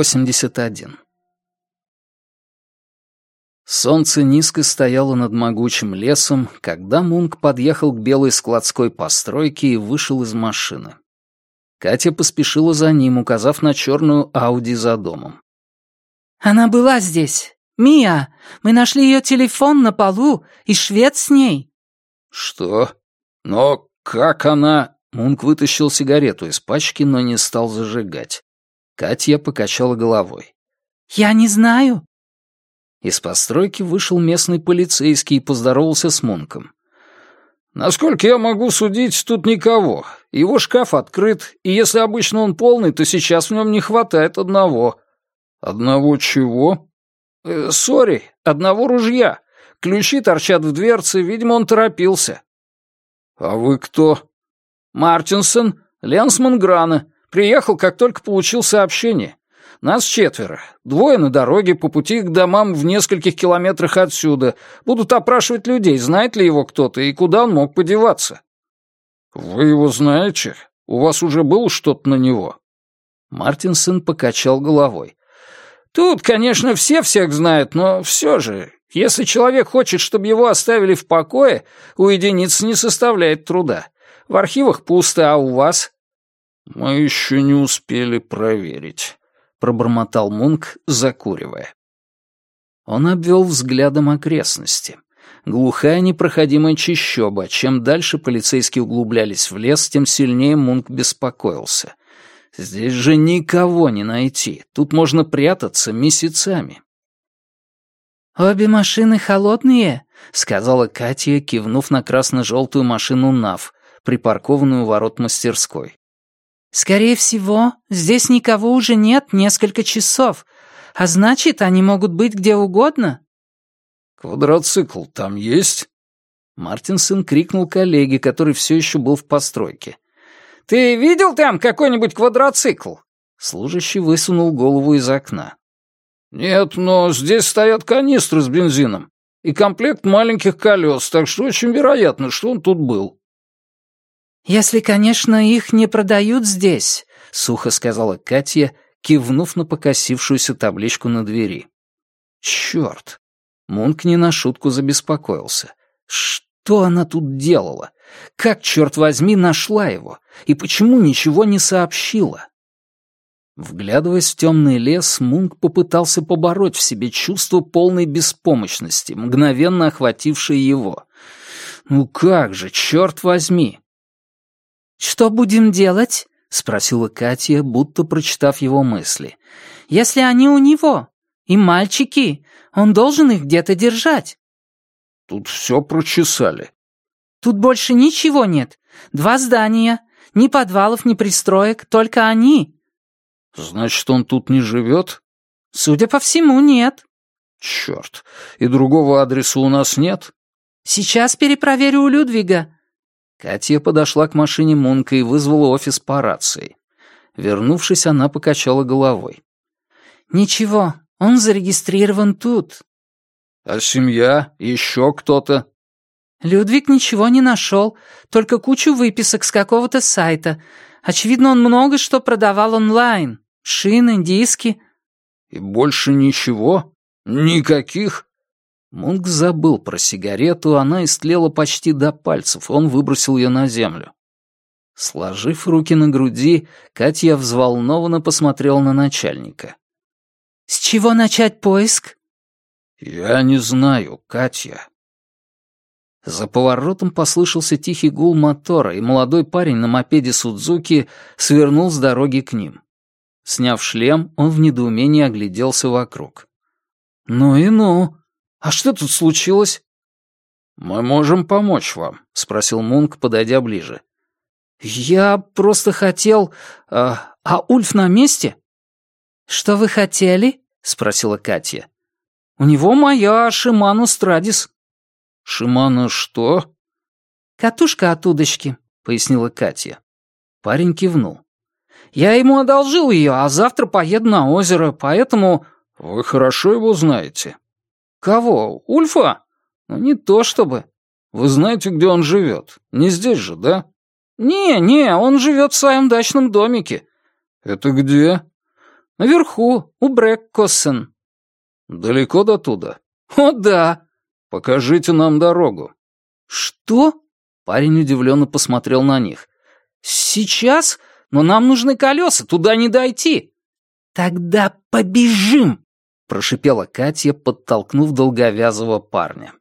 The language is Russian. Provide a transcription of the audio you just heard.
81. Солнце низко стояло над могучим лесом, когда Мунк подъехал к белой складской постройке и вышел из машины. Катя поспешила за ним, указав на черную Ауди за домом. «Она была здесь. Мия, мы нашли ее телефон на полу и швед с ней». «Что? Но как она...» Мунк вытащил сигарету из пачки, но не стал зажигать. Катя покачала головой. «Я не знаю». Из постройки вышел местный полицейский и поздоровался с Мунком. «Насколько я могу судить, тут никого. Его шкаф открыт, и если обычно он полный, то сейчас в нем не хватает одного». «Одного чего?» э, «Сори, одного ружья. Ключи торчат в дверце, видимо, он торопился». «А вы кто?» «Мартинсон, Ленсман Грана. Приехал, как только получил сообщение. Нас четверо. Двое на дороге, по пути к домам в нескольких километрах отсюда. Будут опрашивать людей, знает ли его кто-то и куда он мог подеваться». «Вы его знаете? У вас уже было что-то на него?» Мартинсон покачал головой. «Тут, конечно, все всех знают, но все же, если человек хочет, чтобы его оставили в покое, уединиться не составляет труда. В архивах пусто, а у вас?» «Мы еще не успели проверить», — пробормотал Мунк, закуривая. Он обвел взглядом окрестности. Глухая непроходимая чащоба. Чем дальше полицейские углублялись в лес, тем сильнее Мунк беспокоился. Здесь же никого не найти. Тут можно прятаться месяцами. «Обе машины холодные», — сказала Катя, кивнув на красно-желтую машину НАВ, припаркованную у ворот мастерской. «Скорее всего, здесь никого уже нет несколько часов, а значит, они могут быть где угодно». «Квадроцикл там есть?» Мартинсон крикнул коллеге, который все еще был в постройке. «Ты видел там какой-нибудь квадроцикл?» Служащий высунул голову из окна. «Нет, но здесь стоят канистры с бензином и комплект маленьких колес, так что очень вероятно, что он тут был». «Если, конечно, их не продают здесь», — сухо сказала Катя, кивнув на покосившуюся табличку на двери. «Черт!» Мунк не на шутку забеспокоился. «Что она тут делала? Как, черт возьми, нашла его? И почему ничего не сообщила?» Вглядываясь в темный лес, Мунк попытался побороть в себе чувство полной беспомощности, мгновенно охватившее его. «Ну как же, черт возьми!» «Что будем делать?» — спросила Катя, будто прочитав его мысли. «Если они у него, и мальчики, он должен их где-то держать». «Тут все прочесали». «Тут больше ничего нет. Два здания. Ни подвалов, ни пристроек, только они». «Значит, он тут не живет?» «Судя по всему, нет». «Черт, и другого адреса у нас нет?» «Сейчас перепроверю у Людвига. Катя подошла к машине Мунка и вызвала офис по рации. Вернувшись, она покачала головой. «Ничего, он зарегистрирован тут». «А семья? Еще кто-то?» Людвиг ничего не нашел, только кучу выписок с какого-то сайта. Очевидно, он много что продавал онлайн. Шины, диски. «И больше ничего? Никаких?» Мунк забыл про сигарету, она истлела почти до пальцев, он выбросил ее на землю. Сложив руки на груди, Катя взволнованно посмотрела на начальника. «С чего начать поиск?» «Я не знаю, Катя». За поворотом послышался тихий гул мотора, и молодой парень на мопеде Судзуки свернул с дороги к ним. Сняв шлем, он в недоумении огляделся вокруг. «Ну и ну!» «А что тут случилось?» «Мы можем помочь вам», — спросил Мунк, подойдя ближе. «Я просто хотел... А, а Ульф на месте?» «Что вы хотели?» — спросила Катя. «У него моя Шиману Страдис». «Шимана что?» «Катушка от удочки», — пояснила Катя. Парень кивнул. «Я ему одолжил ее, а завтра поеду на озеро, поэтому...» «Вы хорошо его знаете?» «Кого? Ульфа? Ну, не то чтобы». «Вы знаете, где он живет? Не здесь же, да?» «Не, не, он живет в своем дачном домике». «Это где?» «Наверху, у Брэккоссен». «Далеко до туда?» «О, да». «Покажите нам дорогу». «Что?» Парень удивленно посмотрел на них. «Сейчас? Но нам нужны колеса, туда не дойти». «Тогда побежим!» — прошипела Катя, подтолкнув долговязого парня.